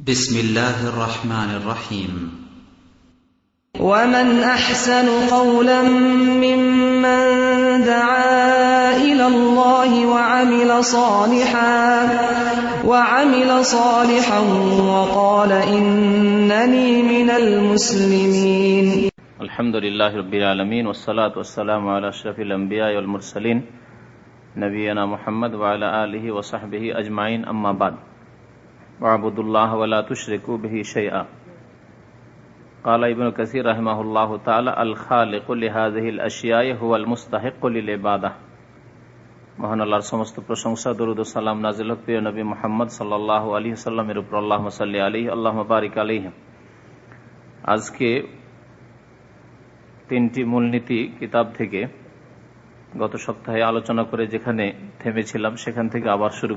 بسم الله الرحمن الرحيم. ومن أحسن قولا ممن دعا إلى الله وعمل صالحا وعمل صالحا وقال إنني من المسلمين. الحمد لله رب العالمين والصلاة والسلام على أشرف الأنبياء والمرسلين نبينا محمد وعلى آله وصحبه أجمعين أما بعد. واعبدوا الله ولا تشركوا به شيئا قال ابن كثير رحمه الله تعالى الخالق لهذه الأشياء هو المستحق للعبادة মহান আল্লাহর সমস্ত প্রশংসা দরুদ সালাম নাজিল হক প্রিয় নবী মোহাম্মদ সাল্লাহ আলী সাল্লামের উপর আল্লাহ সাল্লি আলী আল্লাহ বারিক আলিহ আজকে তিনটি মূলনীতি কিতাব থেকে গত সপ্তাহে আলোচনা করে যেখানে থেমেছিলাম সেখান থেকে আবার শুরু